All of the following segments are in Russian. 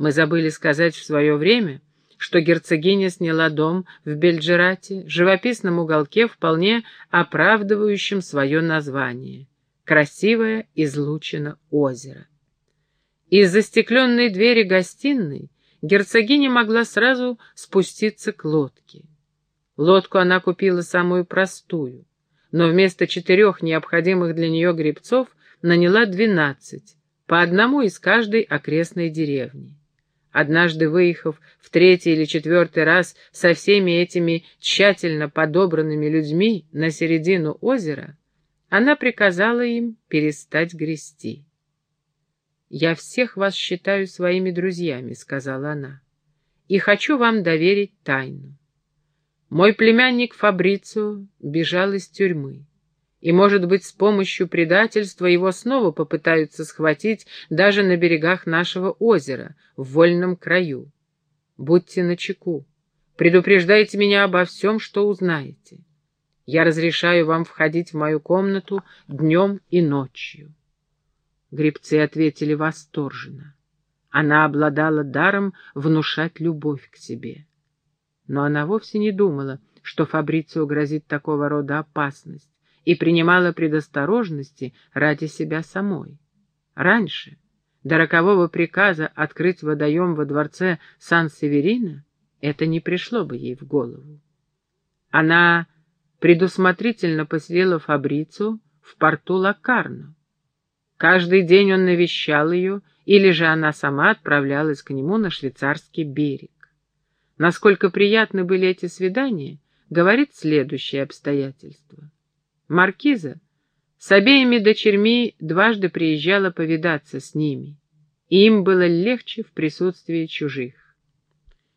Мы забыли сказать в свое время, что герцогиня сняла дом в Бельджерате, живописном уголке, вполне оправдывающем свое название. Красивое излучено озеро. Из застекленной двери гостиной герцогиня могла сразу спуститься к лодке. Лодку она купила самую простую, но вместо четырех необходимых для нее гребцов наняла двенадцать, по одному из каждой окрестной деревни. Однажды выехав в третий или четвертый раз со всеми этими тщательно подобранными людьми на середину озера, она приказала им перестать грести. «Я всех вас считаю своими друзьями», — сказала она, — «и хочу вам доверить тайну. Мой племянник Фабрицио бежал из тюрьмы и, может быть, с помощью предательства его снова попытаются схватить даже на берегах нашего озера, в вольном краю. Будьте начеку, предупреждайте меня обо всем, что узнаете. Я разрешаю вам входить в мою комнату днем и ночью. Грибцы ответили восторженно. Она обладала даром внушать любовь к себе. Но она вовсе не думала, что Фабрицио грозит такого рода опасность и принимала предосторожности ради себя самой. Раньше, до рокового приказа открыть водоем во дворце Сан-Северина, это не пришло бы ей в голову. Она предусмотрительно поселила Фабрицу в порту Лакарно. Каждый день он навещал ее, или же она сама отправлялась к нему на швейцарский берег. Насколько приятны были эти свидания, говорит следующее обстоятельство. Маркиза с обеими дочерьми дважды приезжала повидаться с ними, и им было легче в присутствии чужих.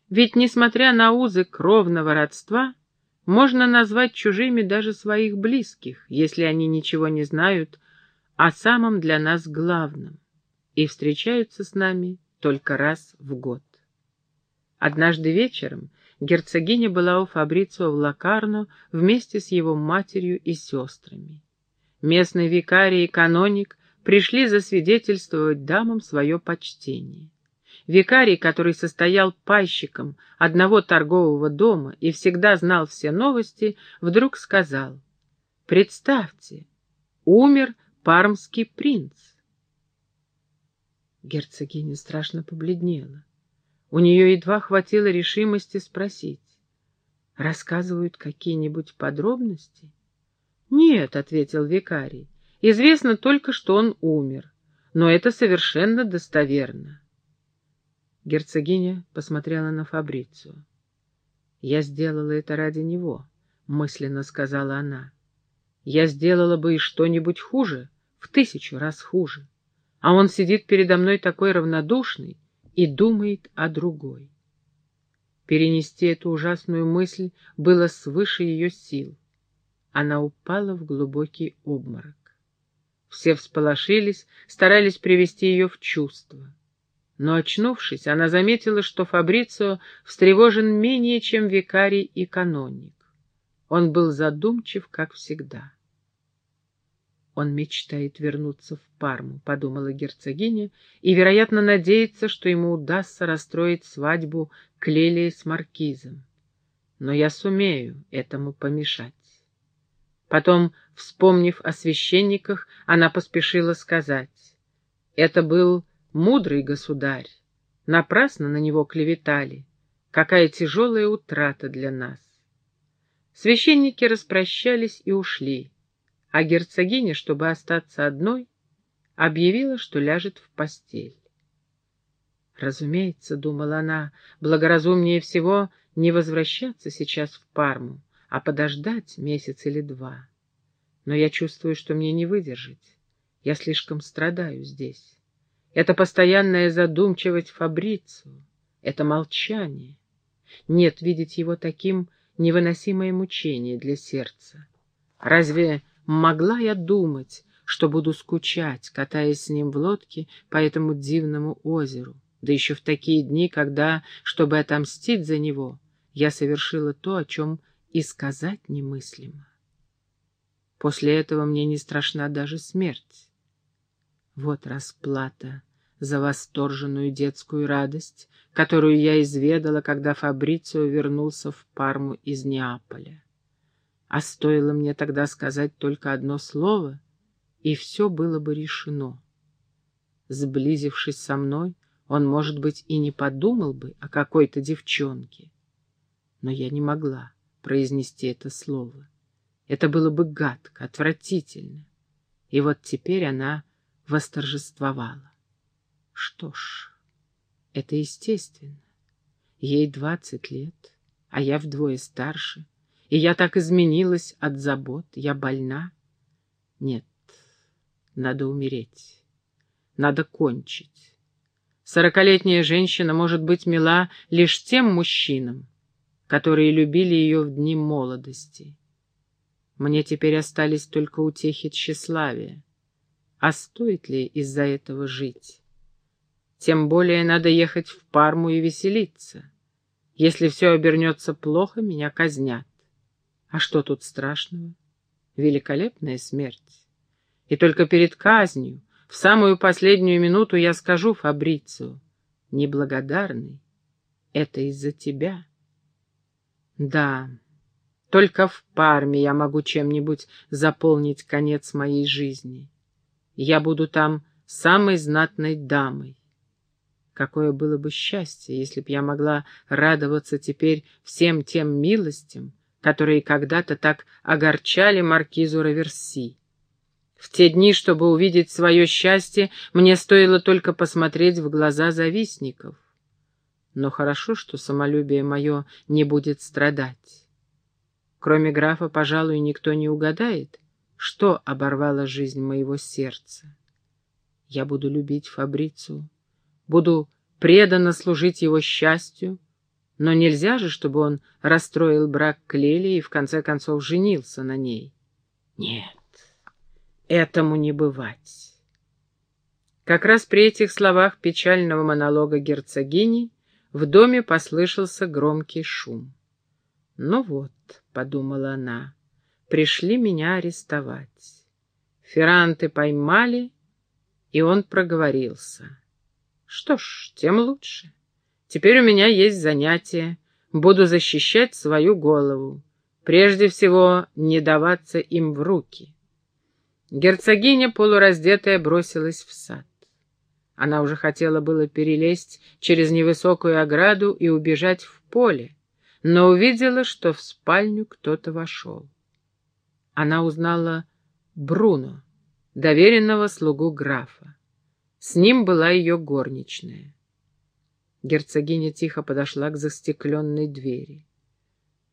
Ведь, несмотря на узы кровного родства, можно назвать чужими даже своих близких, если они ничего не знают о самом для нас главном и встречаются с нами только раз в год. Однажды вечером герцогиня была у Фабрицио в Лакарно вместе с его матерью и сестрами. Местный викарий и каноник пришли засвидетельствовать дамам свое почтение. Викарий, который состоял пайщиком одного торгового дома и всегда знал все новости, вдруг сказал, «Представьте, умер пармский принц». Герцогиня страшно побледнела. У нее едва хватило решимости спросить. «Рассказывают какие-нибудь подробности?» «Нет», — ответил викарий, — «известно только, что он умер, но это совершенно достоверно». Герцогиня посмотрела на Фабрицию. «Я сделала это ради него», — мысленно сказала она. «Я сделала бы и что-нибудь хуже, в тысячу раз хуже. А он сидит передо мной такой равнодушный, и думает о другой. Перенести эту ужасную мысль было свыше ее сил. Она упала в глубокий обморок. Все всполошились, старались привести ее в чувство. Но, очнувшись, она заметила, что Фабрицио встревожен менее, чем викарий и каноник. Он был задумчив, как всегда. Он мечтает вернуться в Парму, подумала герцогиня, и, вероятно, надеется, что ему удастся расстроить свадьбу Клелии с маркизом. Но я сумею этому помешать. Потом, вспомнив о священниках, она поспешила сказать. Это был мудрый государь. Напрасно на него клеветали. Какая тяжелая утрата для нас. Священники распрощались и ушли а герцогиня, чтобы остаться одной, объявила, что ляжет в постель. Разумеется, думала она, благоразумнее всего не возвращаться сейчас в Парму, а подождать месяц или два. Но я чувствую, что мне не выдержать. Я слишком страдаю здесь. Это постоянная задумчивость Фабрицу, это молчание. Нет, видеть его таким — невыносимое мучение для сердца. Разве Могла я думать, что буду скучать, катаясь с ним в лодке по этому дивному озеру, да еще в такие дни, когда, чтобы отомстить за него, я совершила то, о чем и сказать немыслимо. После этого мне не страшна даже смерть. Вот расплата за восторженную детскую радость, которую я изведала, когда Фабрицио вернулся в Парму из Неаполя. А стоило мне тогда сказать только одно слово, и все было бы решено. Сблизившись со мной, он, может быть, и не подумал бы о какой-то девчонке. Но я не могла произнести это слово. Это было бы гадко, отвратительно. И вот теперь она восторжествовала. Что ж, это естественно. Ей двадцать лет, а я вдвое старше, и я так изменилась от забот, я больна. Нет, надо умереть, надо кончить. Сорокалетняя женщина может быть мила лишь тем мужчинам, которые любили ее в дни молодости. Мне теперь остались только утехи тщеславия. А стоит ли из-за этого жить? Тем более надо ехать в Парму и веселиться. Если все обернется плохо, меня казнят. А что тут страшного? Великолепная смерть. И только перед казнью, в самую последнюю минуту я скажу Фабрицию, неблагодарный, это из-за тебя. Да, только в Парме я могу чем-нибудь заполнить конец моей жизни. Я буду там самой знатной дамой. Какое было бы счастье, если б я могла радоваться теперь всем тем милостям, которые когда-то так огорчали маркизу Раверси. В те дни, чтобы увидеть свое счастье, мне стоило только посмотреть в глаза завистников. Но хорошо, что самолюбие мое не будет страдать. Кроме графа, пожалуй, никто не угадает, что оборвало жизнь моего сердца. Я буду любить Фабрицу, буду преданно служить его счастью, но нельзя же, чтобы он расстроил брак Клели и в конце концов женился на ней. Нет, этому не бывать. Как раз при этих словах печального монолога герцогини в доме послышался громкий шум. Ну вот, — подумала она, — пришли меня арестовать. Ферранты поймали, и он проговорился. Что ж, тем лучше. Теперь у меня есть занятие. Буду защищать свою голову. Прежде всего, не даваться им в руки. Герцогиня, полураздетая, бросилась в сад. Она уже хотела было перелезть через невысокую ограду и убежать в поле, но увидела, что в спальню кто-то вошел. Она узнала Бруно, доверенного слугу графа. С ним была ее горничная. Герцогиня тихо подошла к застекленной двери.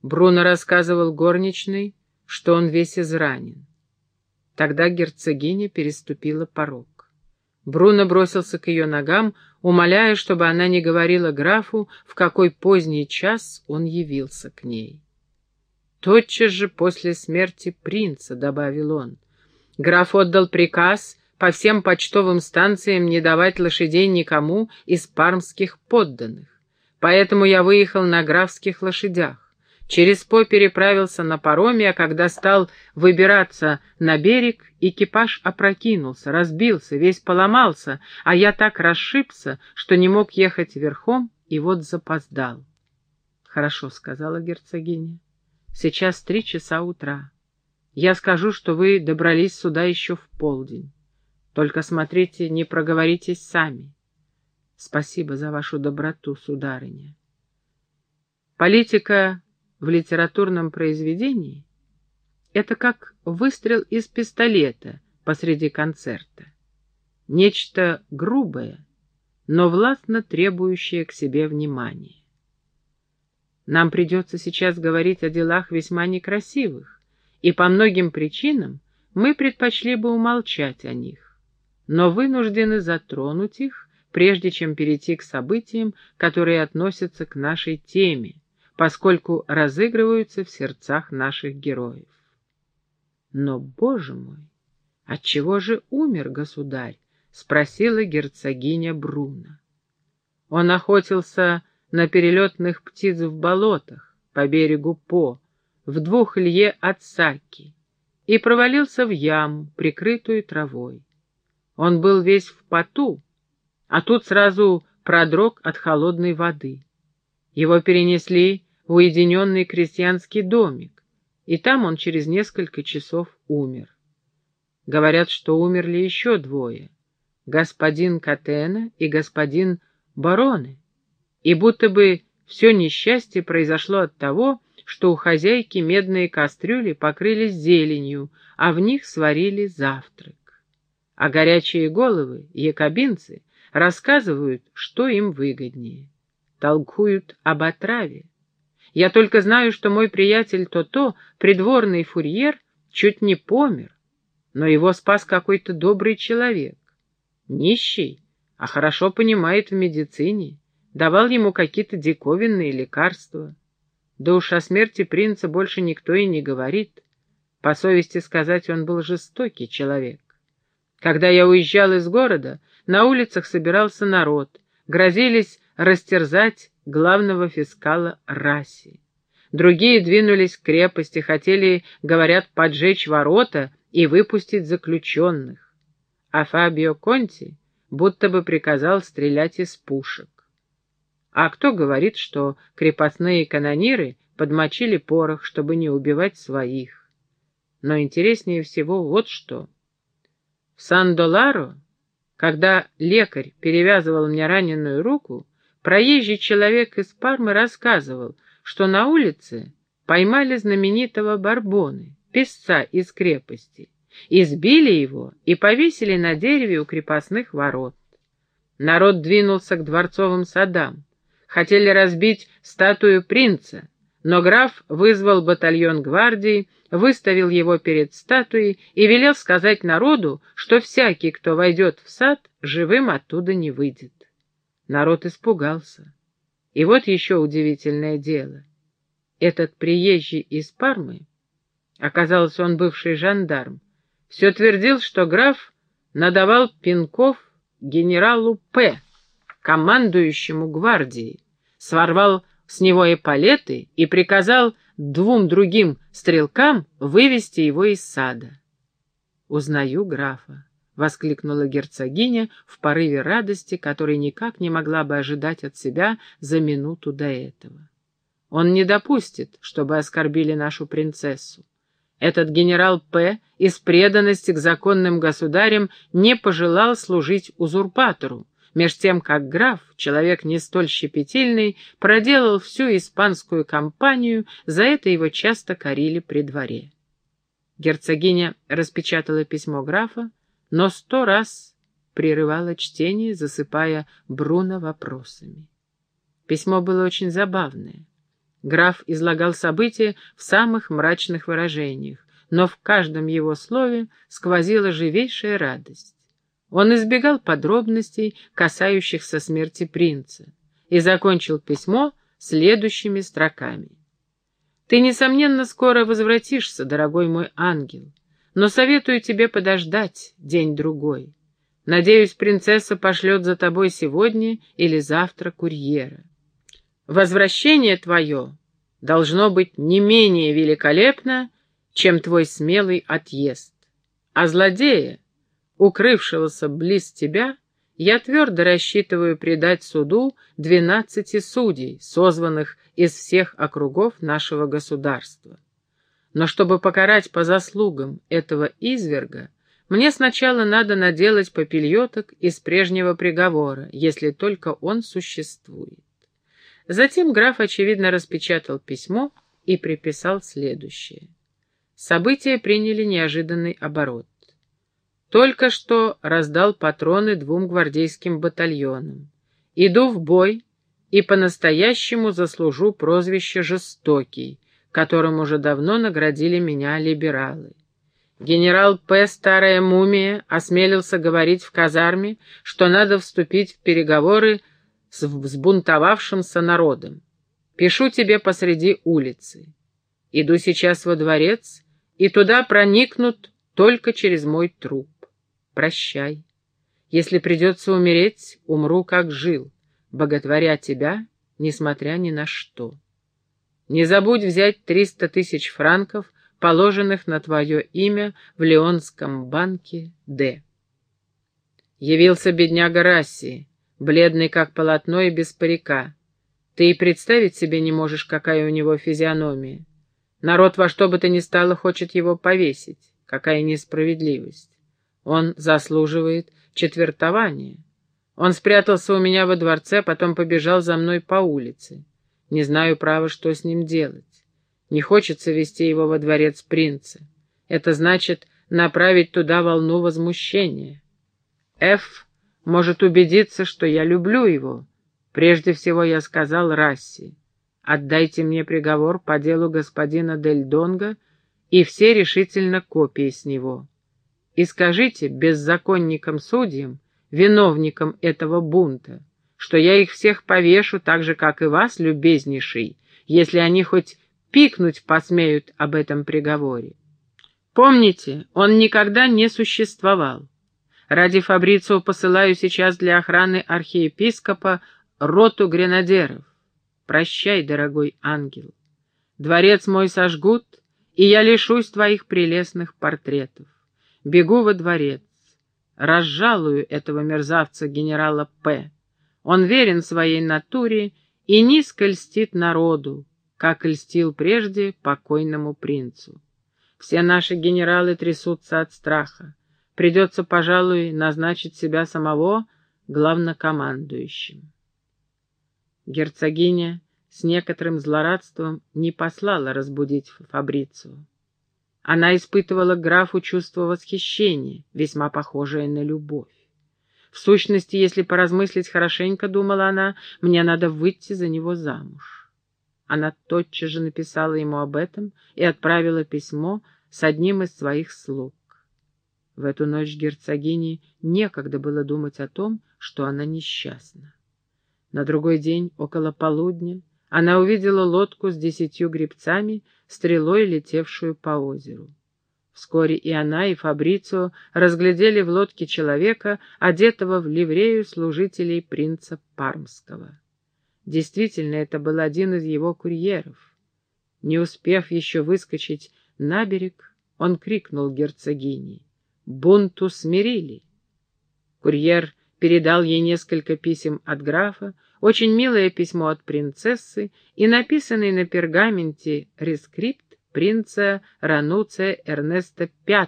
Бруно рассказывал горничной, что он весь изранен. Тогда герцогиня переступила порог. Бруно бросился к ее ногам, умоляя, чтобы она не говорила графу, в какой поздний час он явился к ней. «Тотчас же после смерти принца», — добавил он, — «граф отдал приказ по всем почтовым станциям не давать лошадей никому из пармских подданных. Поэтому я выехал на графских лошадях. Через По переправился на пароме, а когда стал выбираться на берег, экипаж опрокинулся, разбился, весь поломался, а я так расшибся, что не мог ехать верхом, и вот запоздал. «Хорошо», — сказала герцогиня. «Сейчас три часа утра. Я скажу, что вы добрались сюда еще в полдень. Только смотрите, не проговоритесь сами. Спасибо за вашу доброту, сударыня». Политика в литературном произведении — это как выстрел из пистолета посреди концерта. Нечто грубое, но властно требующее к себе внимания. Нам придется сейчас говорить о делах весьма некрасивых, и по многим причинам мы предпочли бы умолчать о них, но вынуждены затронуть их, прежде чем перейти к событиям, которые относятся к нашей теме, поскольку разыгрываются в сердцах наших героев. Но, боже мой, отчего же умер государь? — спросила герцогиня Бруно. Он охотился на перелетных птиц в болотах по берегу По, в двух лье от Саки, и провалился в яму, прикрытую травой. Он был весь в поту, а тут сразу продрог от холодной воды. Его перенесли в уединенный крестьянский домик, и там он через несколько часов умер. Говорят, что умерли еще двое — господин Катена и господин Бароне, и будто бы все несчастье произошло от того, что у хозяйки медные кастрюли покрылись зеленью, а в них сварили завтрак. А горячие головы, якобинцы, рассказывают, что им выгоднее. Толкуют об отраве. Я только знаю, что мой приятель То-То, придворный фурьер, чуть не помер, но его спас какой-то добрый человек. Нищий, а хорошо понимает в медицине, давал ему какие-то диковинные лекарства. Да уж о смерти принца больше никто и не говорит. По совести сказать, он был жестокий человек. Когда я уезжал из города, на улицах собирался народ, грозились растерзать главного фискала Раси. Другие двинулись к крепости, хотели, говорят, поджечь ворота и выпустить заключенных. А Фабио Конти будто бы приказал стрелять из пушек. А кто говорит, что крепостные канониры подмочили порох, чтобы не убивать своих? Но интереснее всего вот что. Сан-Доларо, когда лекарь перевязывал мне раненую руку, проезжий человек из Пармы рассказывал, что на улице поймали знаменитого Барбоны, песца из крепости, избили его и повесили на дереве у крепостных ворот. Народ двинулся к дворцовым садам хотели разбить статую принца, но граф вызвал батальон гвардии, выставил его перед статуей и велел сказать народу, что всякий, кто войдет в сад, живым оттуда не выйдет. Народ испугался. И вот еще удивительное дело. Этот приезжий из Пармы, оказался он бывший жандарм, все твердил, что граф надавал пинков генералу П., командующему гвардией, сворвал с него эполеты и приказал двум другим стрелкам вывести его из сада. «Узнаю графа», — воскликнула герцогиня в порыве радости, которой никак не могла бы ожидать от себя за минуту до этого. «Он не допустит, чтобы оскорбили нашу принцессу. Этот генерал П. из преданности к законным государям не пожелал служить узурпатору, меж тем как граф, человек не столь щепетильный, проделал всю испанскую кампанию, за это его часто корили при дворе. Герцогиня распечатала письмо графа, но сто раз прерывала чтение, засыпая Бруно вопросами. Письмо было очень забавное. Граф излагал события в самых мрачных выражениях, но в каждом его слове сквозила живейшая радость. Он избегал подробностей, касающихся смерти принца, и закончил письмо следующими строками. «Ты, несомненно, скоро возвратишься, дорогой мой ангел, но советую тебе подождать день-другой. Надеюсь, принцесса пошлет за тобой сегодня или завтра курьера. Возвращение твое должно быть не менее великолепно, чем твой смелый отъезд. А злодея, укрывшегося близ тебя, я твердо рассчитываю предать суду двенадцати судей, созванных из всех округов нашего государства. Но чтобы покарать по заслугам этого изверга, мне сначала надо наделать попельоток из прежнего приговора, если только он существует. Затем граф, очевидно, распечатал письмо и приписал следующее. События приняли неожиданный оборот. Только что раздал патроны двум гвардейским батальонам. Иду в бой и по-настоящему заслужу прозвище «жестокий», которым уже давно наградили меня либералы. Генерал П. Старая Мумия осмелился говорить в казарме, что надо вступить в переговоры с взбунтовавшимся народом. Пишу тебе посреди улицы. Иду сейчас во дворец, и туда проникнут только через мой труп. Прощай. Если придется умереть, умру, как жил, боготворя тебя, несмотря ни на что. Не забудь взять триста тысяч франков, положенных на твое имя в Леонском банке Д. Явился бедняга Расси, бледный как полотно и без парика. Ты и представить себе не можешь, какая у него физиономия. Народ во что бы то ни стало хочет его повесить. Какая несправедливость. Он заслуживает четвертования. Он спрятался у меня во дворце, потом побежал за мной по улице. Не знаю, право, что с ним делать. Не хочется вести его во дворец принца. Это значит направить туда волну возмущения. Ф может убедиться, что я люблю его. Прежде всего я сказал Расси, отдайте мне приговор по делу господина Дель Донго и все решительно копии с него. И скажите беззаконникам-судьям, виновникам этого бунта, что я их всех повешу так же, как и вас, любезнейший, если они хоть пикнуть посмеют об этом приговоре. Помните, он никогда не существовал. Ради Фабрицио посылаю сейчас для охраны архиепископа роту гренадеров. Прощай, дорогой ангел. Дворец мой сожгут, и я лишусь твоих прелестных портретов. Бегу во дворец. Разжалую этого мерзавца генерала П. Он верен своей натуре и низко льстит народу, как льстил прежде покойному принцу. Все наши генералы трясутся от страха. Придется, пожалуй, назначить себя самого главнокомандующим. Герцогиня с некоторым злорадством не послала разбудить Фабрицию. Она испытывала графу чувство восхищения, весьма похожее на любовь. В сущности, если поразмыслить хорошенько, думала она, мне надо выйти за него замуж. Она тотчас же написала ему об этом и отправила письмо с одним из своих слуг. В эту ночь герцогине некогда было думать о том, что она несчастна. На другой день, около полудня, она увидела лодку с десятью гребцами, стрелой летевшую по озеру. Вскоре и она, и Фабрицио разглядели в лодке человека, одетого в ливрею служителей принца Пармского. Действительно, это был один из его курьеров. Не успев еще выскочить на берег, он крикнул герцогине. «Бунту смирили!» Курьер передал ей несколько писем от графа, очень милое письмо от принцессы и написанный на пергаменте рескрипт принца Рануция Эрнеста V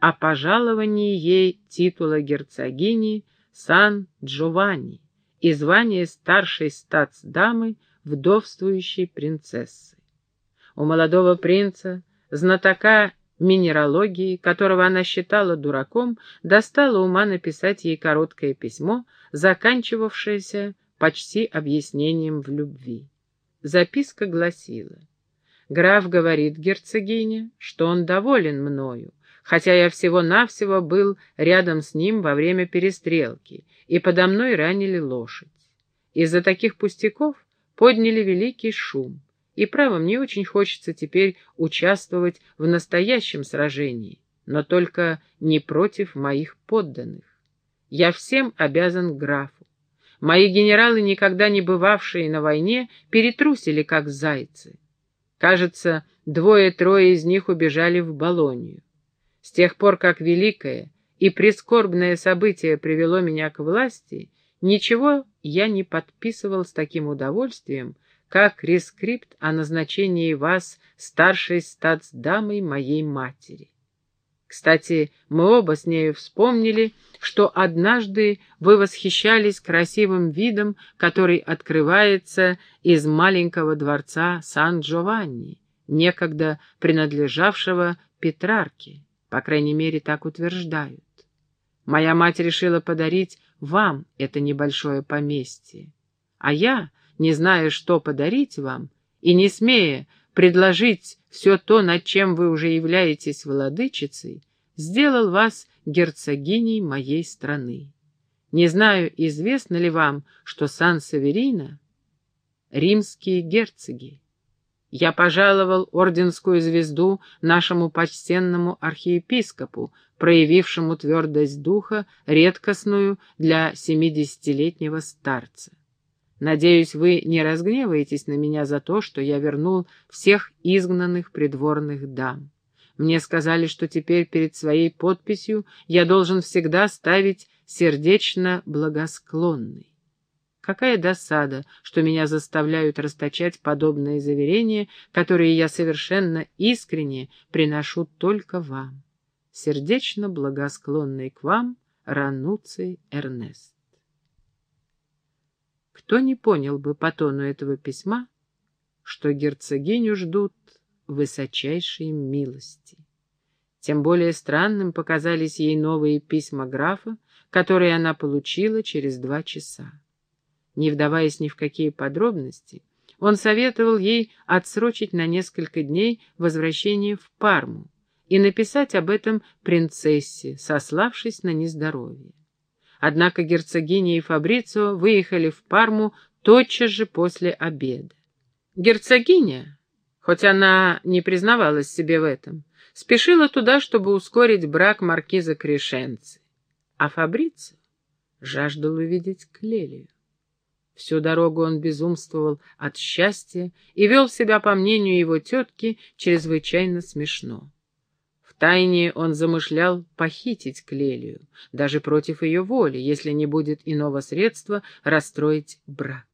о пожаловании ей титула герцогини Сан-Джованни и звания старшей статсдамы вдовствующей принцессы. У молодого принца, знатока минералогии, которого она считала дураком, достала ума написать ей короткое письмо, заканчивавшееся почти объяснением в любви. Записка гласила, «Граф говорит герцогине, что он доволен мною, хотя я всего-навсего был рядом с ним во время перестрелки, и подо мной ранили лошадь. Из-за таких пустяков подняли великий шум, и, право, мне очень хочется теперь участвовать в настоящем сражении, но только не против моих подданных. Я всем обязан графу. Мои генералы, никогда не бывавшие на войне, перетрусили, как зайцы. Кажется, двое-трое из них убежали в Болонию. С тех пор, как великое и прискорбное событие привело меня к власти, ничего я не подписывал с таким удовольствием, как рескрипт о назначении вас старшей статсдамой моей матери. Кстати, мы оба с нею вспомнили, что однажды вы восхищались красивым видом, который открывается из маленького дворца Сан-Джованни, некогда принадлежавшего Петрарке, по крайней мере, так утверждают. Моя мать решила подарить вам это небольшое поместье, а я, не зная, что подарить вам, и не смея предложить все то, над чем вы уже являетесь владычицей, сделал вас герцогиней моей страны. Не знаю, известно ли вам, что Сан-Саверино — римские герцоги. Я пожаловал орденскую звезду нашему почтенному архиепископу, проявившему твердость духа, редкостную для семидесятилетнего старца. Надеюсь, вы не разгневаетесь на меня за то, что я вернул всех изгнанных придворных дам. Мне сказали, что теперь перед своей подписью я должен всегда ставить сердечно благосклонный. Какая досада, что меня заставляют расточать подобные заверения, которые я совершенно искренне приношу только вам. Сердечно благосклонный к вам Рануций Эрнест. Кто не понял бы по тону этого письма, что герцогиню ждут высочайшие милости. Тем более странным показались ей новые письма графа, которые она получила через два часа. Не вдаваясь ни в какие подробности, он советовал ей отсрочить на несколько дней возвращение в Парму и написать об этом принцессе, сославшись на нездоровье. Однако герцогиня и Фабрицио выехали в Парму тотчас же после обеда. Герцогиня, хоть она не признавалась себе в этом, спешила туда, чтобы ускорить брак маркиза Крешенцы, а Фабрицио жаждал увидеть Клелию. Всю дорогу он безумствовал от счастья и вел себя, по мнению его тетки, чрезвычайно смешно. Втайне он замышлял похитить Клелию, даже против ее воли, если не будет иного средства расстроить брак.